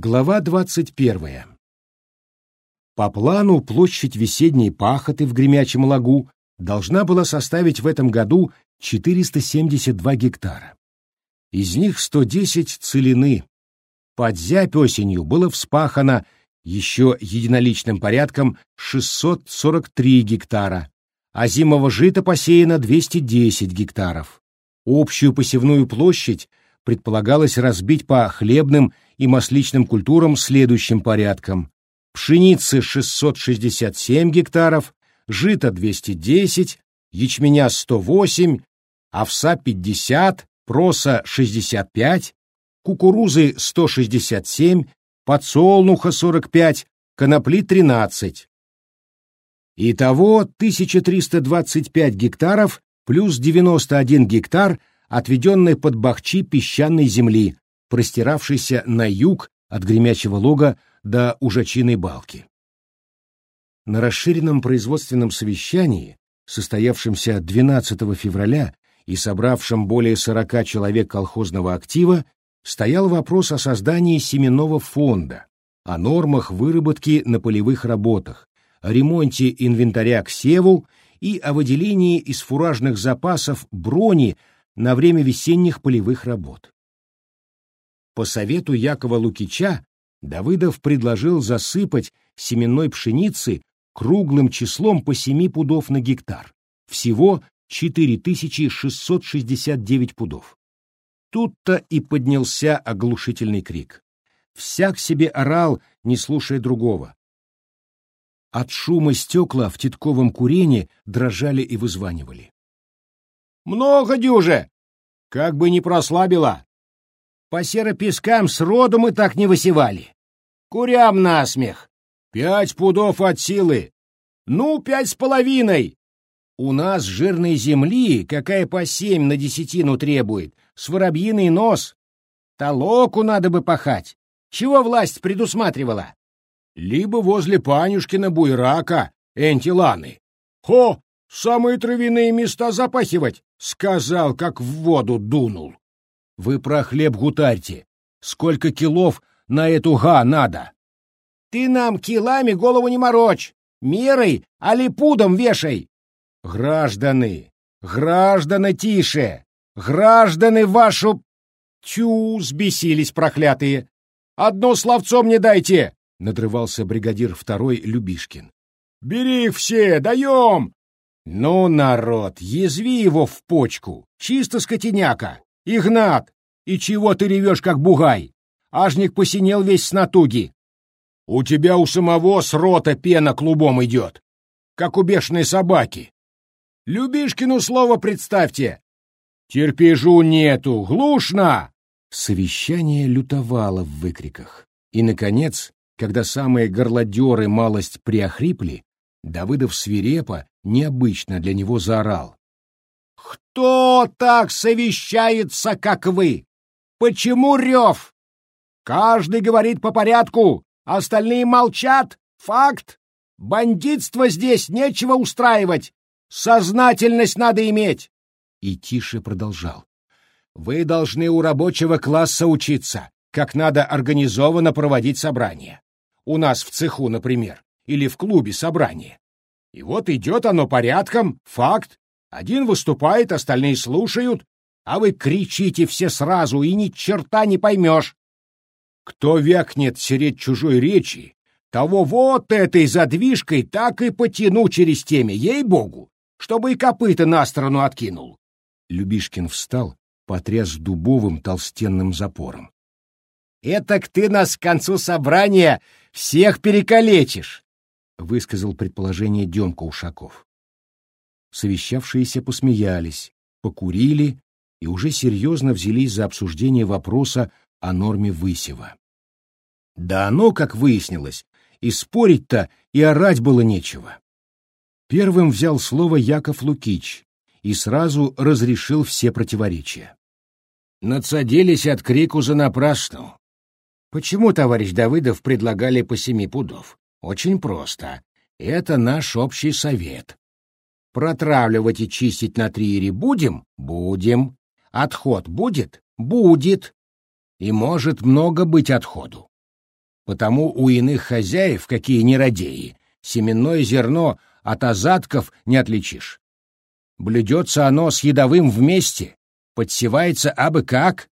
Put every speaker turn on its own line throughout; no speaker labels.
Глава 21. По плану площадь весенней пахоты в Гремячем лагу должна была составить в этом году 472 гектара. Из них 110 целины. Под зябь осенью было вспахано еще единоличным порядком 643 гектара, а зимового жита посеяно 210 гектаров. Общую посевную площадь предполагалось разбить по хлебным и масличным культурам следующим порядком. Пшеницы 667 гектаров, жита 210, ячменя 108, овса 50, проса 65, кукурузы 167, подсолнуха 45, конопли 13. Итого 1325 гектаров плюс 91 гектар, отведенный под бахчи песчаной земли, простиравшийся на юг от Гремячего лога до Ужачиной балки. На расширенном производственном совещании, состоявшемся 12 февраля и собравшем более 40 человек колхозного актива, стоял вопрос о создании семенного фонда, о нормах выработки на полевых работах, о ремонте инвентаря к севу и о выделении из фуражных запасов брони на время весенних полевых работ. По совету Якова Лукича Давыдов предложил засыпать семенной пшеницы круглым числом по 7 пудов на гектар, всего 4669 пудов. Тут-то и поднялся оглушительный крик. Всяк себе орал, не слушая другого. От шума стекла в титковом курении дрожали и вызванивали. «Много дюже! Как бы не прослабило!» По серопескам сроду мы так не высевали. Курям насмех. Пять пудов от силы. Ну, пять с половиной. У нас жирной земли, какая по семь на десятину требует, с воробьиный нос. Толоку надо бы пахать. Чего власть предусматривала? Либо возле Панюшкина буйрака, Энтиланы. Хо, самые травяные места запахивать, сказал, как в воду дунул. Вы про хлеб гутарьте. Сколько килов на эту га надо? Ты нам килами голову не морочь. Мерой, али пудом вешай. Гражданы, граждане тише. Граждане вашу... Тю, сбесились проклятые. Одно словцо мне дайте, надрывался бригадир второй Любишкин. Бери их все, даем! Ну, народ, язви его в почку, чисто скотиняка. «Игнат, и чего ты ревешь, как бугай? Ажник посинел весь с натуги. У тебя у самого с рота пена клубом идет, как у бешеной собаки. Любишкину слово представьте. Терпежу нету, глушно!» Совещание лютовало в выкриках. И, наконец, когда самые горлодеры малость приохрипли, Давыдов свирепо, необычно для него заорал. Кто так совещается, как вы? Почему рев? Каждый говорит по порядку, остальные молчат. Факт. Бандитство здесь нечего устраивать. Сознательность надо иметь. И тише продолжал. Вы должны у рабочего класса учиться, как надо организованно проводить собрания. У нас в цеху, например, или в клубе собрание. И вот идет оно порядком, факт, один выступает, остальные слушают, а вы кричите все сразу, и ни черта не поймешь. Кто вякнет сереть чужой речи, того вот этой задвижкой так и потяну через теме, ей-богу, чтобы и копыта на сторону откинул. Любишкин встал, потряс дубовым толстенным запором. «Этак ты нас к концу собрания всех перекалечишь!» — высказал предположение Демка Ушаков. Совещавшиеся посмеялись, покурили и уже серьезно взялись за обсуждение вопроса о норме высева. Да оно, как выяснилось, и спорить-то, и орать было нечего. Первым взял слово Яков Лукич и сразу разрешил все противоречия. Надсадились от крику за напрасну. Почему, товарищ Давыдов, предлагали по семи пудов? Очень просто. Это наш общий совет. Протравливать и чистить на триере будем? Будем. Отход будет? Будет. И может много быть отходу. Потому у иных хозяев, какие нерадеи, семенное зерно от азатков не отличишь. Блюдется оно с едовым вместе, подсевается абы как.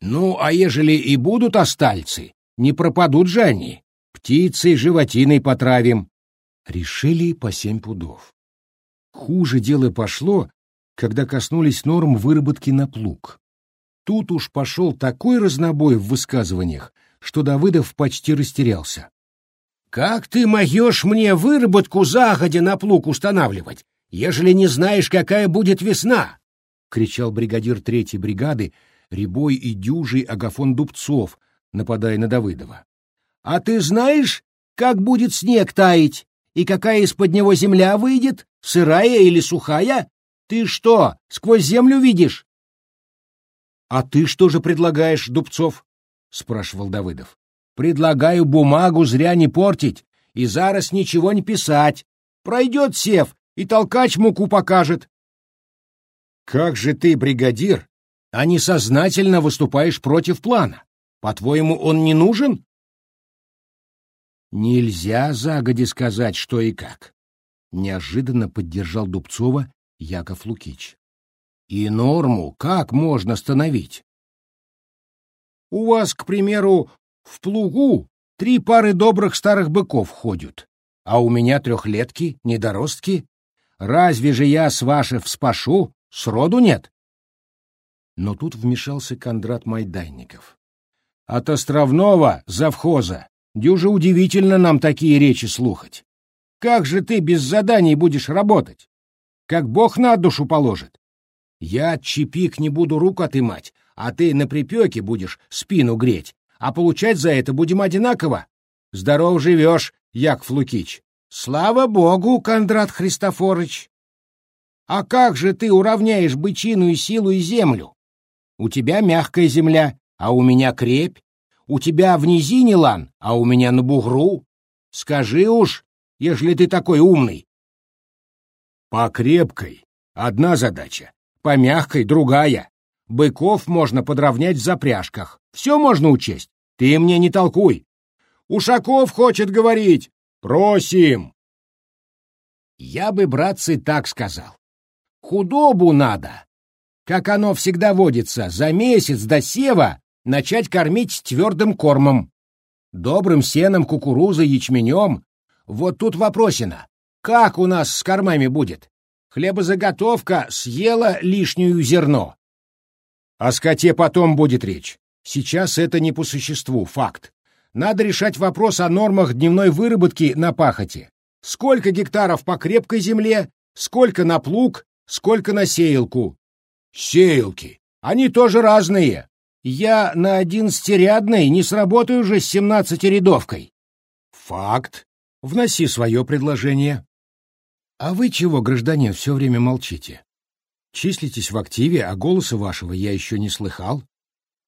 Ну, а ежели и будут остальцы, не пропадут же они. Птицей, животиной потравим. Решили по семь пудов. Хуже дело пошло, когда коснулись норм выработки на плуг. Тут уж пошел такой разнобой в высказываниях, что Давыдов почти растерялся. «Как ты могешь мне выработку загодя на плуг устанавливать, ежели не знаешь, какая будет весна?» — кричал бригадир третьей бригады, Рябой и дюжий Агафон Дубцов, нападая на Давыдова. «А ты знаешь, как будет снег таять, и какая из-под него земля выйдет, сырая или сухая? Ты что, сквозь землю видишь?» «А ты что же предлагаешь, Дубцов?» — спрашивал Давыдов. «Предлагаю бумагу зря не портить и зараз ничего не писать. Пройдет сев, и толкач муку покажет». «Как же ты, бригадир, а не сознательно выступаешь против плана? По-твоему, он не нужен?» «Нельзя загоди сказать, что и как», — неожиданно поддержал Дубцова Яков Лукич. «И норму как можно становить?» У вас, к примеру, в плугу три пары добрых старых быков ходят, а у меня трехлетки, недоростки. Разве же я с ваших вспашу? Сроду нет. Но тут вмешался Кондрат Майданников. От островного завхоза дюже удивительно нам такие речи слухать. Как же ты без заданий будешь работать? Как Бог на душу положит. Я от чепик не буду рук отымать, а ты на припеке будешь спину греть, а получать за это будем одинаково. Здоров живешь, Яков Лукич. Слава Богу, Кондрат Христофорыч. А как же ты уравняешь бычину и силу и землю? У тебя мягкая земля, а у меня крепь. У тебя в низине лан, а у меня на бугру. Скажи уж, ежели ты такой умный. По крепкой одна задача, по мягкой другая. Быков можно подровнять в запряжках. Все можно учесть. Ты мне не толкуй. Ушаков хочет говорить. Просим. Я бы, братцы, так сказал. Худобу надо. Как оно всегда водится, за месяц до сева начать кормить твердым кормом. Добрым сеном, кукурузой, ячменем. Вот тут вопросина. Как у нас с кормами будет? Хлебозаготовка съела лишнюю зерно. О скоте потом будет речь. Сейчас это не по существу, факт. Надо решать вопрос о нормах дневной выработки на пахоте. Сколько гектаров по крепкой земле, сколько на плуг, сколько на сеялку. Сеялки. Они тоже разные. Я на одиннадцатирядной не сработаю уже с семнадцатирядовкой. Факт. Вноси свое предложение. А вы чего, гражданин, все время молчите? Числитесь в активе, а голоса вашего я еще не слыхал.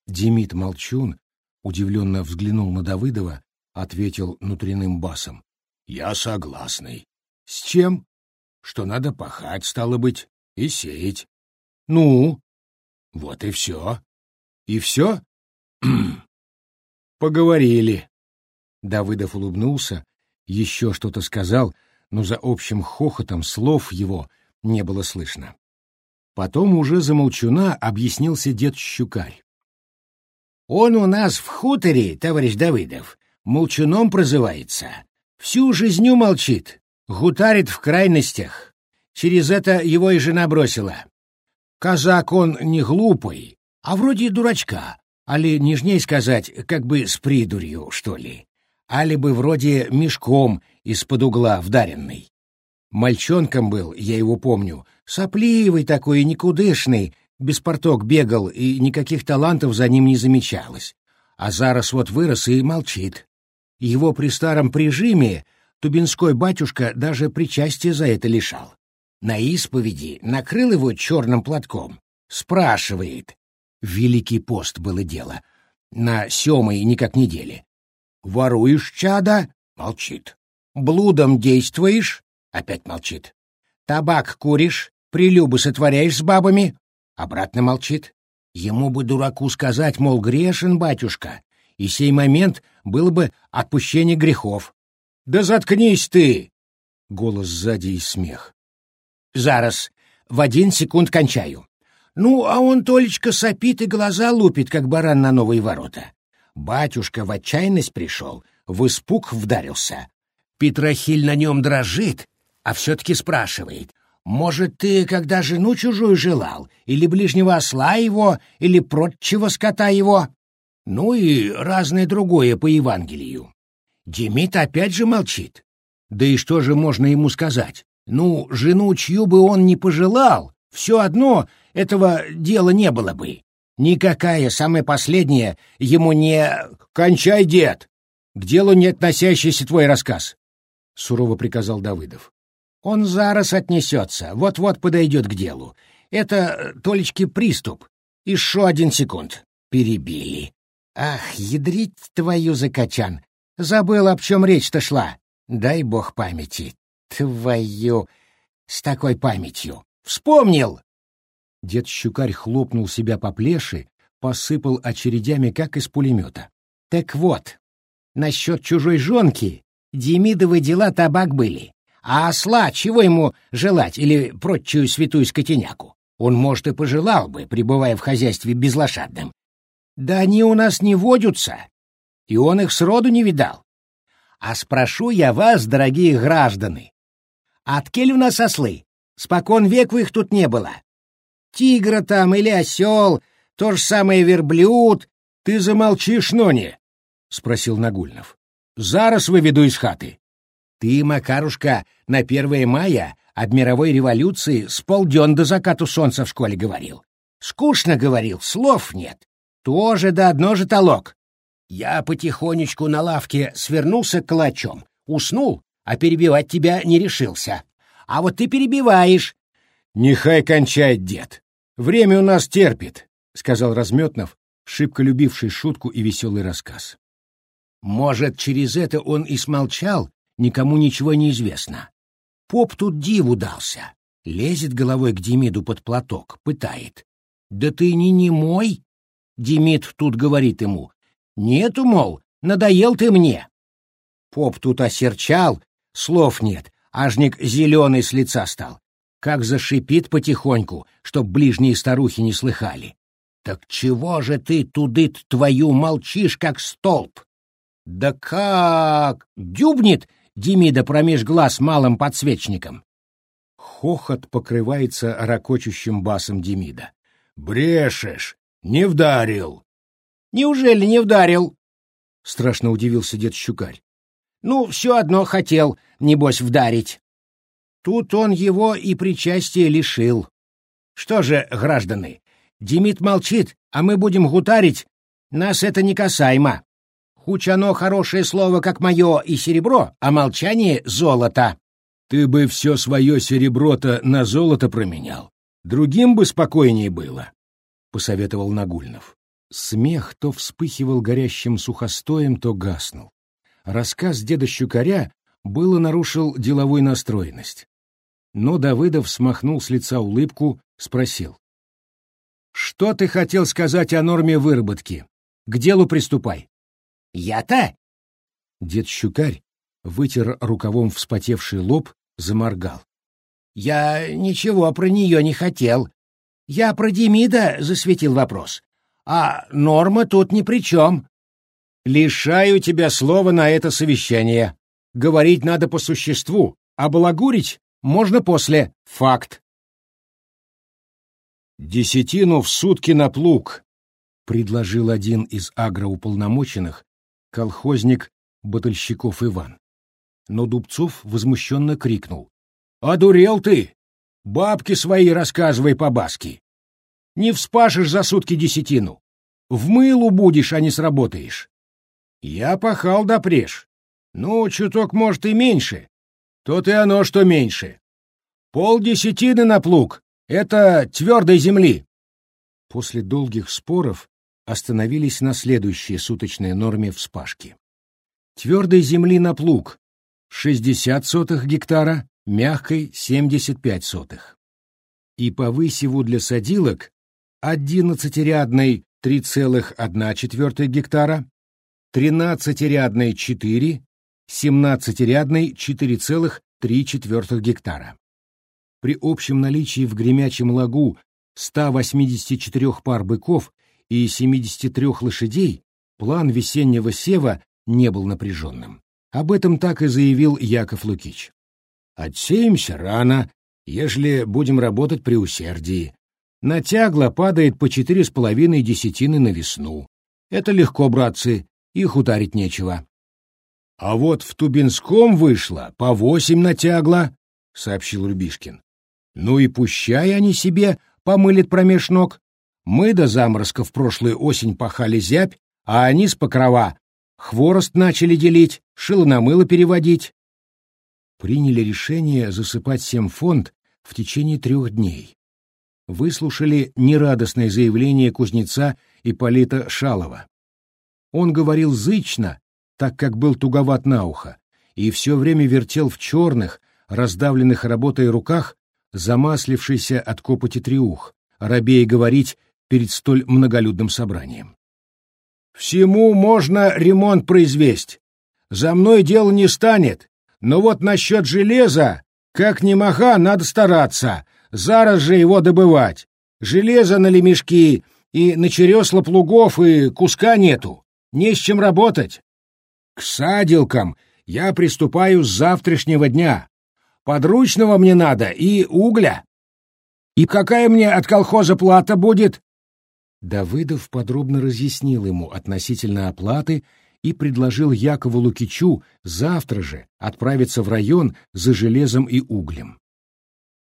Демид Молчун удивленно взглянул на Давыдова, ответил внутренним басом. — Я согласный. — С чем? — Что надо пахать, стало быть, и сеять. — Ну? — Вот и все. — И все? — Поговорили. Давыдов улыбнулся, еще что-то сказал, но за общим хохотом слов его не было слышно. Потом уже за молчуна объяснился дед Щукарь. «Он у нас в хуторе, товарищ Давыдов, молчуном прозывается. Всю жизнью молчит, гутарит в крайностях. Через это его и жена бросила. Казак он не глупый, а вроде дурачка, али нежней сказать, как бы с придурью, что ли, али бы вроде мешком из-под угла вдаренный. Мальчонком был, я его помню, сопливый такой никудышный, без порток бегал, и никаких талантов за ним не замечалось. А зараз вот вырос и молчит. Его при старом прижиме Тубинской батюшка даже причастие за это лишал. На исповеди накрыл его черным платком. Спрашивает. Великий пост было дело. На семой никак неделе. Воруешь, чада? Молчит. Блудом действуешь? Опять молчит. Табак куришь? Прилюбы сотворяешь с бабами? Обратно молчит. Ему бы дураку сказать, мол, грешен батюшка, и сей момент было бы отпущение грехов. Да заткнись ты! Голос сзади и смех. Зараз, в один секунд кончаю. Ну, а он Толечка сопит и глаза лупит, как баран на новые ворота. Батюшка в отчаянность пришел, в испуг вдарился. Петрохиль на нем дрожит, а все-таки спрашивает, может, ты когда жену чужую желал, или ближнего осла его, или прочего скота его? Ну и разное другое по Евангелию. Демид опять же молчит. Да и что же можно ему сказать? Ну, жену чью бы он не пожелал, все одно этого дела не было бы. Никакая, самая последняя, ему не... «Кончай, дед! К делу не относящийся твой рассказ!» — сурово приказал Давыдов. «Он зараз отнесется, вот-вот подойдет к делу. Это, Толечки, приступ. Еще один секунд. Перебили. Ах, ядрить твою закачан! Забыл, об чем речь-то шла. Дай бог памяти. Твою... С такой памятью. Вспомнил!» Дед Щукарь хлопнул себя по плеши, посыпал очередями, как из пулемета. «Так вот, насчет чужой жонки Демидовы дела табак были. А осла чего ему желать или прочую святую скотиняку? Он, может, и пожелал бы, пребывая в хозяйстве безлошадным. Да они у нас не водятся, и он их сроду не видал. А спрошу я вас, дорогие граждане, откель у нас ослы? Спокон веку их тут не было. Тигра там или осел, то же самое верблюд. Ты замолчишь, Нони? — спросил Нагульнов. — Зараз выведу из хаты. Ты, Макарушка, на 1 мая об мировой революции с полден до закату солнца в школе говорил. Скучно говорил, слов нет. Тоже да одно же толок. Я потихонечку на лавке свернулся калачом, уснул, а перебивать тебя не решился. А вот ты перебиваешь. — Нехай кончает дед. Время у нас терпит, — сказал Разметнов, шибко любивший шутку и веселый рассказ. Может, через это он и смолчал, никому ничего не известно. Поп тут диву дался. Лезет головой к Демиду под платок, пытает. «Да ты не немой?» Демид тут говорит ему. «Нету, мол, надоел ты мне». Поп тут осерчал, слов нет, ажник зеленый с лица стал. Как зашипит потихоньку, чтоб ближние старухи не слыхали. «Так чего же ты тудыт твою молчишь, как столб?» «Да как!» — дюбнет Демида промеж глаз малым подсвечником. Хохот покрывается ракочущим басом Демида. «Брешешь! Не вдарил!» «Неужели не вдарил?» — страшно удивился дед Щукарь. «Ну, все одно хотел, небось, вдарить». Тут он его и причастия лишил. Что же, граждане, Демид молчит, а мы будем гутарить, нас это не касаемо. Хуч оно хорошее слово, как мое, и серебро, а молчание — золото. Ты бы все свое серебро-то на золото променял. Другим бы спокойнее было, — посоветовал Нагульнов. Смех то вспыхивал горящим сухостоем, то гаснул. Рассказ деда Щукаря было нарушил деловой настроенность. Но Давыдов смахнул с лица улыбку, спросил. «Что ты хотел сказать о норме выработки? К делу приступай». Я-то? Дед Щукарь вытер рукавом вспотевший лоб, заморгал. Я ничего про нее не хотел. Я про Демида засветил вопрос. А норма тут ни при чем. Лишаю тебя слова на это совещание. Говорить надо по существу, а балагурить можно после. Факт. «Десятину в сутки на плуг», — предложил один из агроуполномоченных, колхозник Батальщиков Иван. Но Дубцов возмущенно крикнул. «Одурел ты! Бабки свои рассказывай по-баски! Не вспашешь за сутки десятину! В мылу будешь, а не сработаешь! Я пахал допреж. Ну, чуток, может, и меньше. То-то и оно, что меньше. Пол десятины на плуг — это твердой земли!» После долгих споров остановились на следующей суточной норме вспашки. Твердой земли на плуг — 60 сотых гектара, мягкой — 75 сотых. И по высеву для садилок 11-рядной 3,1 гектара, тринадцатирядной — четыре, семнадцатирядной — четыре целых три четвертых гектара. При общем наличии в Гремячем лагу 184 пар быков и 73 лошадей план весеннего сева не был напряженным. Об этом так и заявил Яков Лукич. «Отсеемся рано, ежели будем работать при усердии. Натягло падает по четыре с половиной десятины на весну. Это легко, братцы, их ударить нечего». «А вот в Тубинском вышло по восемь натягло», — сообщил Рубишкин. «Ну и пущай они себе помылят промеж ног. Мы до заморозка в прошлую осень пахали зябь, а они с покрова хворост начали делить, шило на мыло переводить. Приняли решение засыпать семфонд в течение трех дней. Выслушали нерадостное заявление кузнеца Ипполита Шалова. Он говорил зычно, так как был туговат на ухо, и все время вертел в черных, раздавленных работой руках, замаслившийся от копоти триух, рабея говорить перед столь многолюдным собранием. «Всему можно ремонт произвести. За мной дело не станет, но вот насчет железа, как ни маха, надо стараться, зараз же его добывать. Железо на лемешки и на чересла плугов и куска нету, не с чем работать. К садилкам я приступаю с завтрашнего дня. Подручного мне надо и угля. И какая мне от колхоза плата будет? Давыдов подробно разъяснил ему относительно оплаты и предложил Якову Лукичу завтра же отправиться в район за железом и углем.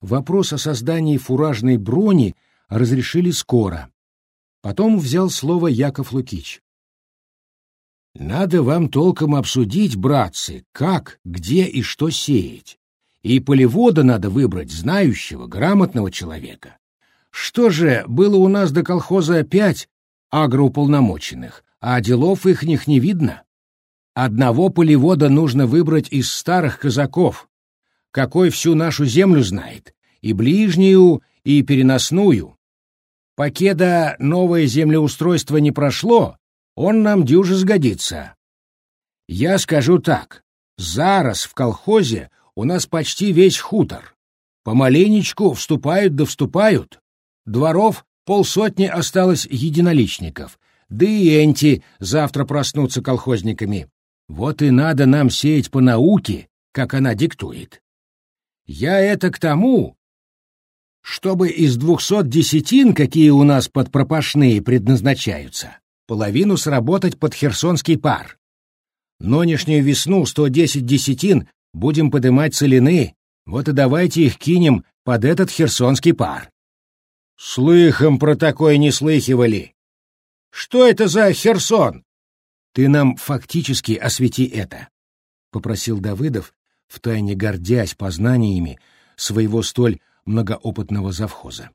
Вопрос о создании фуражной брони разрешили скоро. Потом взял слово Яков Лукич. «Надо вам толком обсудить, братцы, как, где и что сеять. И полевода надо выбрать знающего, грамотного человека. Что же, было у нас до колхоза пять агроуполномоченных, а делов ихних не видно. Одного полевода нужно выбрать из старых казаков, какой всю нашу землю знает, и ближнюю, и переносную. Покеда новое землеустройство не прошло, он нам дюже сгодится. Я скажу так, зараз в колхозе у нас почти весь хутор. Помаленечку вступают да вступают. Дворов полсотни осталось единоличников, да и энти завтра проснутся колхозниками. Вот и надо нам сеять по науке, как она диктует. Я это к тому, чтобы из двухсот десятин, какие у нас под пропашные предназначаются, половину сработать под херсонский пар. Нынешнюю весну сто десять десятин будем подымать целины, вот и давайте их кинем под этот херсонский пар. Слыхом про такое не слыхивали. Что это за Херсон? Ты нам фактически освети это, — попросил Давыдов, втайне гордясь познаниями своего столь многоопытного завхоза.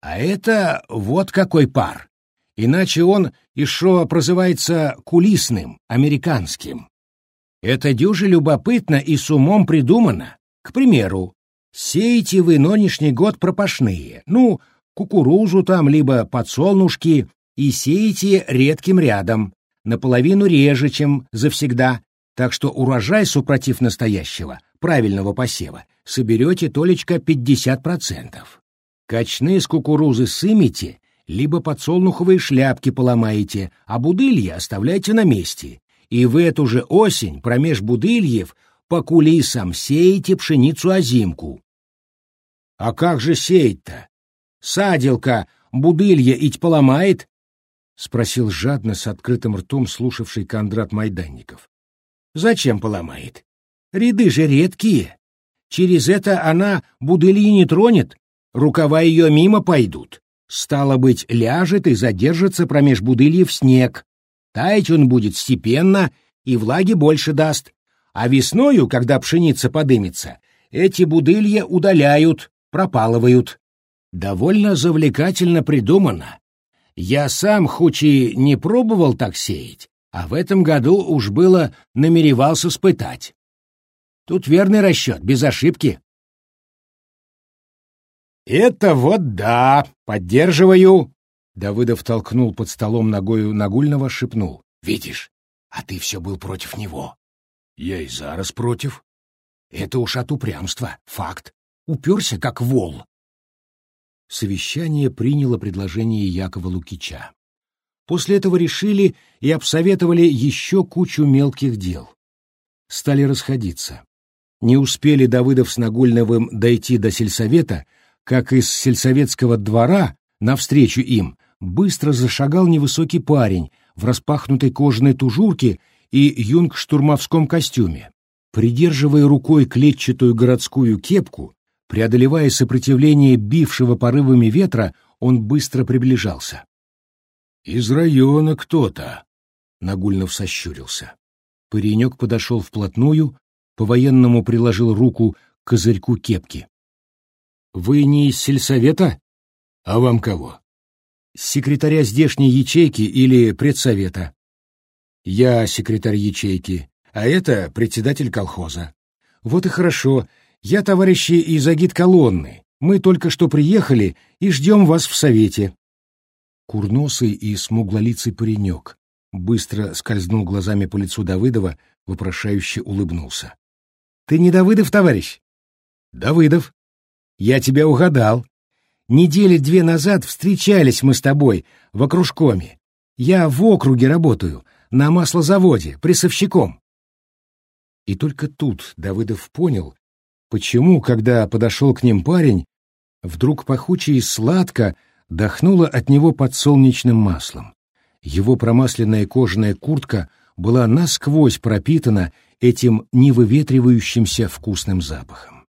А это вот какой пар. Иначе он еще прозывается кулисным, американским. Это дюже любопытно и с умом придумано. К примеру, Сеете вы нынешний год пропашные, ну, кукурузу там, либо подсолнушки, и сеете редким рядом, наполовину реже, чем завсегда, так что урожай, супротив настоящего, правильного посева, соберете толечко 50%. Качны с кукурузы сымите, либо подсолнуховые шляпки поломаете, а будылья оставляйте на месте, и в эту же осень промеж будыльев по кулисам сеете пшеницу-озимку. А как же сеять-то? Садилка будылья ить поломает? — спросил жадно с открытым ртом слушавший Кондрат Майданников. — Зачем поломает? Ряды же редкие. Через это она будыльи не тронет, рукава ее мимо пойдут. Стало быть, ляжет и задержится промеж будыльев снег. Таять он будет степенно и влаги больше даст. А весною, когда пшеница подымется, эти будылья удаляют, пропалывают. Довольно завлекательно придумано. Я сам, хоть и не пробовал так сеять, а в этом году уж было намеревался спытать. Тут верный расчет, без ошибки. «Это вот да, поддерживаю!» Давыдов толкнул под столом ногою Нагульного, шепнул. «Видишь, А ты все был против него. Я и зараз против. Это уж от упрямства, факт. Уперся, как вол. Совещание приняло предложение Якова Лукича. После этого решили и обсоветовали еще кучу мелких дел. Стали расходиться. Не успели Давыдов с Нагульновым дойти до сельсовета, как из сельсоветского двора, навстречу им, быстро зашагал невысокий парень в распахнутой кожаной тужурке и юнг-штурмовском костюме. Придерживая рукой клетчатую городскую кепку, преодолевая сопротивление бившего порывами ветра, он быстро приближался. «Из района кто-то», — Нагульнов сощурился. Паренек подошел вплотную, по-военному приложил руку к козырьку кепки. «Вы не из сельсовета? А вам кого?» «Секретаря здешней ячейки или предсовета?» «Я секретарь ячейки, а это председатель колхоза». «Вот и хорошо. Я товарищи из агит-колонны. Мы только что приехали и ждем вас в совете». Курносый и смуглолицый паренек быстро скользнул глазами по лицу Давыдова, вопрошающе улыбнулся. «Ты не Давыдов, товарищ?» «Давыдов. Я тебя угадал. Недели две назад встречались мы с тобой в окружкоме. Я в округе работаю, на маслозаводе, прессовщиком». И только тут Давыдов понял, почему, когда подошел к ним парень, вдруг пахуче и сладко дохнуло от него подсолнечным маслом. Его промасленная кожаная куртка была насквозь пропитана этим невыветривающимся вкусным запахом.